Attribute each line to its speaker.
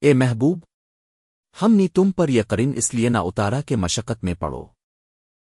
Speaker 1: اے محبوب، ہم نے تم پر یہ قرن اس لیے نہ اتارا کہ مشقت میں پڑو۔